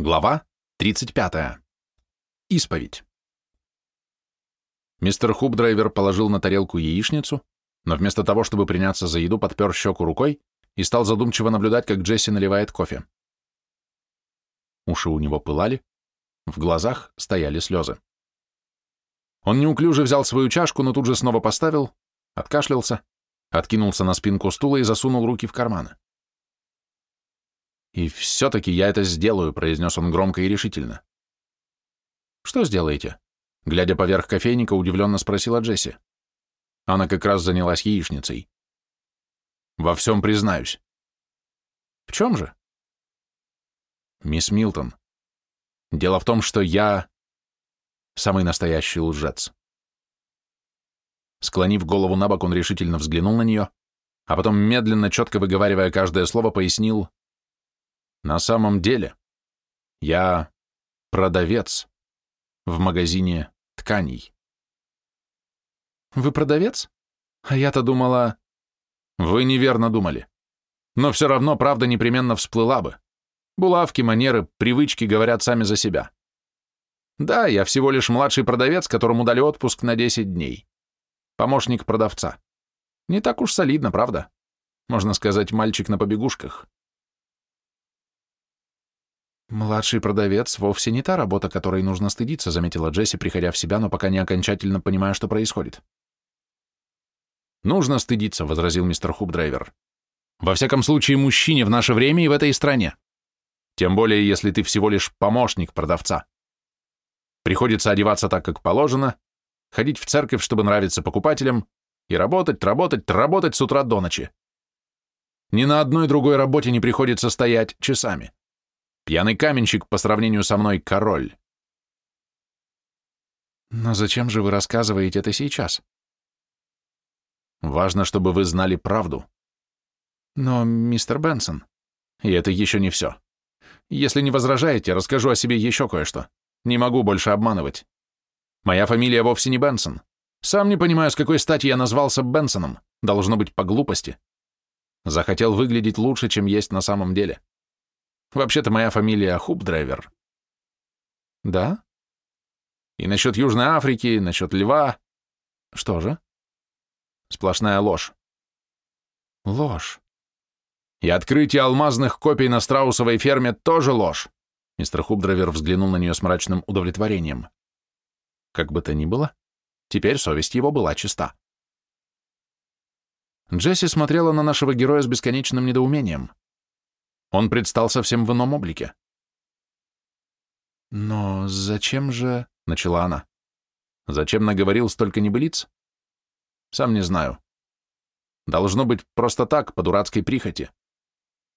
Глава 35. Исповедь. Мистер Хубдрайвер положил на тарелку яичницу, но вместо того, чтобы приняться за еду, подпер щеку рукой и стал задумчиво наблюдать, как Джесси наливает кофе. Уши у него пылали, в глазах стояли слезы. Он неуклюже взял свою чашку, но тут же снова поставил, откашлялся, откинулся на спинку стула и засунул руки в карманы. «И все-таки я это сделаю», — произнес он громко и решительно. «Что сделаете?» Глядя поверх кофейника, удивленно спросила Джесси. Она как раз занялась яичницей. «Во всем признаюсь». «В чем же?» «Мисс Милтон, дело в том, что я самый настоящий лжец». Склонив голову на бок, он решительно взглянул на нее, а потом, медленно, четко выговаривая каждое слово, пояснил, на самом деле, я продавец в магазине тканей. Вы продавец? А я-то думала... Вы неверно думали. Но все равно правда непременно всплыла бы. Булавки, манеры, привычки говорят сами за себя. Да, я всего лишь младший продавец, которому дали отпуск на 10 дней. Помощник продавца. Не так уж солидно, правда? Можно сказать, мальчик на побегушках. «Младший продавец вовсе не та работа, которой нужно стыдиться», заметила Джесси, приходя в себя, но пока не окончательно понимая, что происходит. «Нужно стыдиться», — возразил мистер Хубдрайвер. «Во всяком случае, мужчине в наше время и в этой стране. Тем более, если ты всего лишь помощник продавца. Приходится одеваться так, как положено, ходить в церковь, чтобы нравиться покупателям, и работать, работать, работать с утра до ночи. Ни на одной другой работе не приходится стоять часами. Пьяный каменщик по сравнению со мной король. Но зачем же вы рассказываете это сейчас? Важно, чтобы вы знали правду. Но, мистер Бенсон... И это еще не все. Если не возражаете, расскажу о себе еще кое-что. Не могу больше обманывать. Моя фамилия вовсе не Бенсон. Сам не понимаю, с какой стати я назвался Бенсоном. Должно быть по глупости. Захотел выглядеть лучше, чем есть на самом деле. Вообще-то моя фамилия Хубдрайвер. Да? И насчет Южной Африки, насчет льва. Что же? Сплошная ложь. Ложь. И открытие алмазных копий на страусовой ферме тоже ложь. Мистер Хубдрайвер взглянул на нее с мрачным удовлетворением. Как бы то ни было, теперь совесть его была чиста. Джесси смотрела на нашего героя с бесконечным недоумением. Он предстал совсем в ином облике. «Но зачем же...» — начала она. «Зачем наговорил столько небылиц? Сам не знаю. Должно быть просто так, по дурацкой прихоти.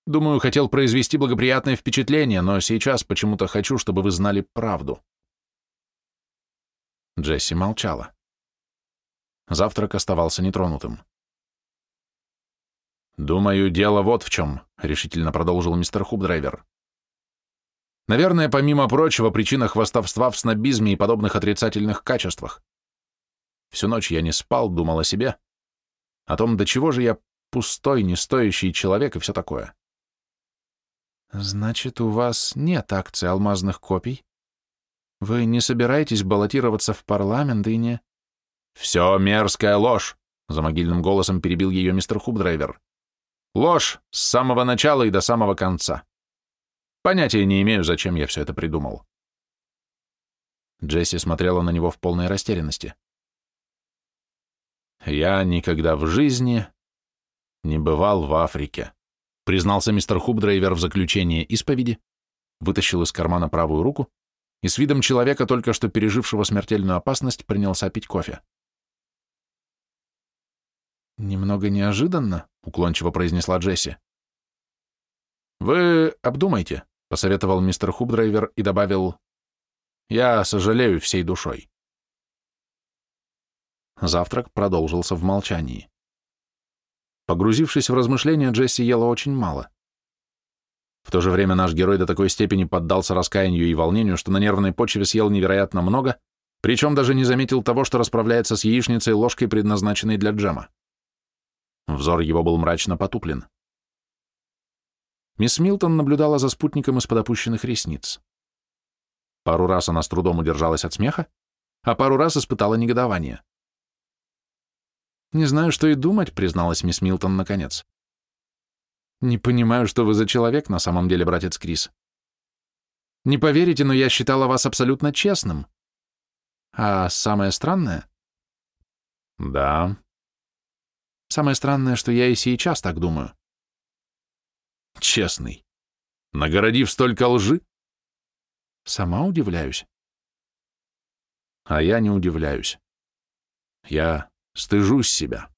Думаю, хотел произвести благоприятное впечатление, но сейчас почему-то хочу, чтобы вы знали правду». Джесси молчала. Завтрак оставался нетронутым. «Думаю, дело вот в чем», — решительно продолжил мистер Хубдрайвер. «Наверное, помимо прочего, причина хвастовства в снобизме и подобных отрицательных качествах. Всю ночь я не спал, думал о себе, о том, до чего же я пустой, не стоящий человек и все такое». «Значит, у вас нет акций алмазных копий? Вы не собираетесь баллотироваться в парламент и не...» «Все мерзкая ложь!» — за могильным голосом перебил ее мистер Хубдрайвер. Ложь с самого начала и до самого конца. Понятия не имею, зачем я все это придумал. Джесси смотрела на него в полной растерянности. «Я никогда в жизни не бывал в Африке», признался мистер Хубдрейвер в заключение исповеди, вытащил из кармана правую руку и с видом человека, только что пережившего смертельную опасность, принялся пить кофе. «Немного неожиданно», — уклончиво произнесла Джесси. «Вы обдумайте», — посоветовал мистер Хубдрайвер и добавил, «Я сожалею всей душой». Завтрак продолжился в молчании. Погрузившись в размышления, Джесси ела очень мало. В то же время наш герой до такой степени поддался раскаянию и волнению, что на нервной почве съел невероятно много, причем даже не заметил того, что расправляется с яичницей ложкой, предназначенной для джема. Взор его был мрачно потуплен. Мисс Милтон наблюдала за спутником из-под опущенных ресниц. Пару раз она с трудом удержалась от смеха, а пару раз испытала негодование. «Не знаю, что и думать», — призналась мисс Милтон наконец. «Не понимаю, что вы за человек на самом деле, братец Крис. Не поверите, но я считала вас абсолютно честным. А самое странное...» «Да». «Самое странное, что я и сейчас так думаю». «Честный. Нагородив столько лжи?» «Сама удивляюсь». «А я не удивляюсь. Я Стыжусь себя.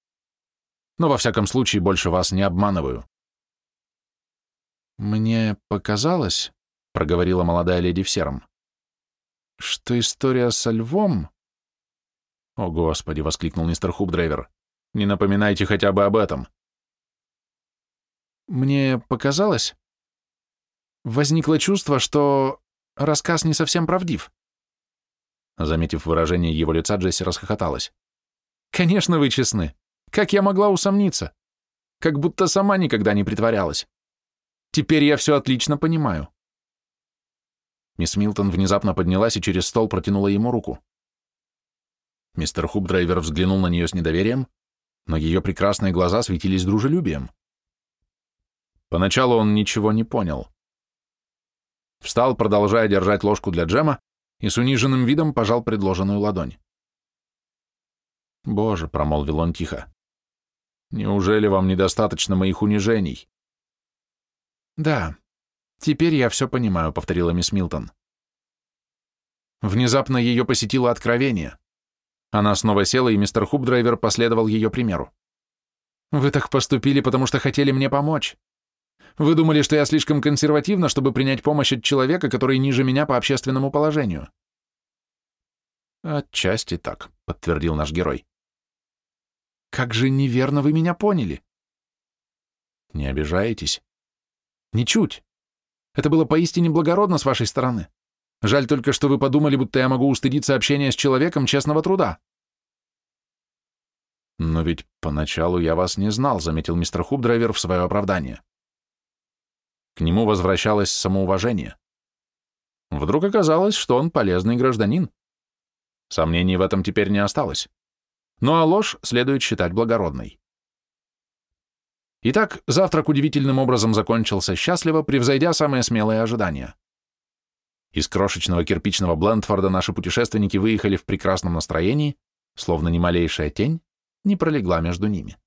Но во всяком случае больше вас не обманываю. Мне показалось, проговорила молодая леди в сером, что история со львом... О, Господи, воскликнул мистер Хубдрайвер. Не напоминайте хотя бы об этом. Мне показалось... Возникло чувство, что рассказ не совсем правдив. Заметив выражение его лица, Джесси расхохоталась. Конечно, вы честны. Как я могла усомниться? Как будто сама никогда не притворялась. Теперь я все отлично понимаю. Мисс Милтон внезапно поднялась и через стол протянула ему руку. Мистер Хубдрайвер взглянул на нее с недоверием, но ее прекрасные глаза светились дружелюбием. Поначалу он ничего не понял. Встал, продолжая держать ложку для джема, и с униженным видом пожал предложенную ладонь. «Боже», — промолвил он тихо, — «неужели вам недостаточно моих унижений?» «Да, теперь я все понимаю», — повторила мисс Милтон. Внезапно ее посетило откровение. Она снова села, и мистер Хубдрайвер последовал ее примеру. «Вы так поступили, потому что хотели мне помочь. Вы думали, что я слишком консервативна, чтобы принять помощь от человека, который ниже меня по общественному положению?» «Отчасти так», — подтвердил наш герой. Как же неверно вы меня поняли. Не обижаетесь? Ничуть. Это было поистине благородно с вашей стороны. Жаль только, что вы подумали, будто я могу устыдиться общения с человеком честного труда. Но ведь поначалу я вас не знал, заметил мистер Хубдрайвер в свое оправдание. К нему возвращалось самоуважение. Вдруг оказалось, что он полезный гражданин. Сомнений в этом теперь не осталось. Ну а ложь следует считать благородной. Итак, завтрак удивительным образом закончился счастливо, превзойдя самые смелые ожидания. Из крошечного кирпичного Блендфорда наши путешественники выехали в прекрасном настроении, словно ни малейшая тень не пролегла между ними.